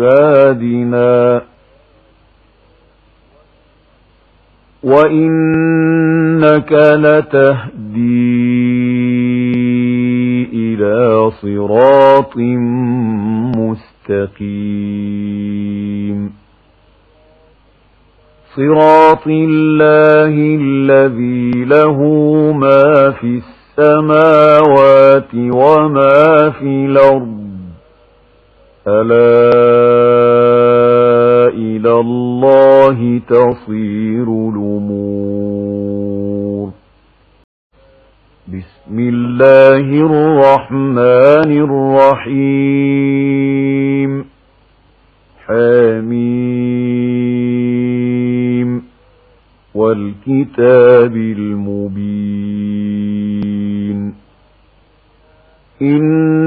عبادنا. وإنك لتهدي إلى صراط مستقيم. صراط الله الذي له ما في السماوات وما في الأرض. ألا إلى الله تصير الأمور. بسم الله الرحمن الرحيم. حميم. والكتاب المبين. إنا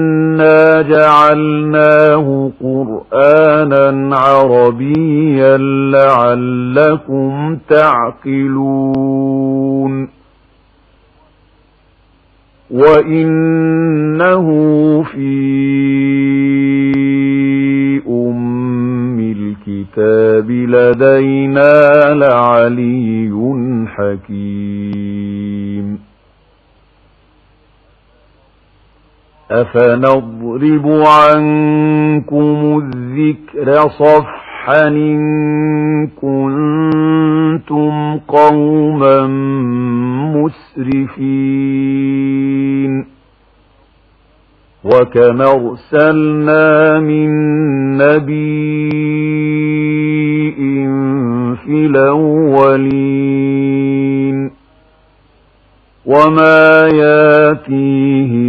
جعلناه قرآنا عربيا لعلكم تعقلون وإنه في أم الكتاب لدينا لعلي حكيم أفنضرب عنكم الذكر صفحا إن كنتم قوما مسرفين وكما ارسلنا من نبي في الأولين وما ياتيهم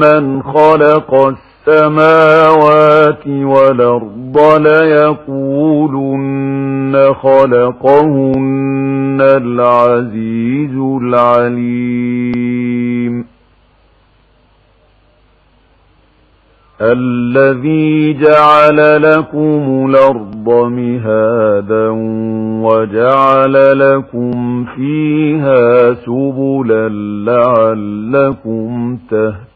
من خلق السماوات والأرض ليقولن خلقهن العزيز العليم الذي جعل لكم الأرض مهادا وجعل لكم فيها سبلا لعلكم تهتدون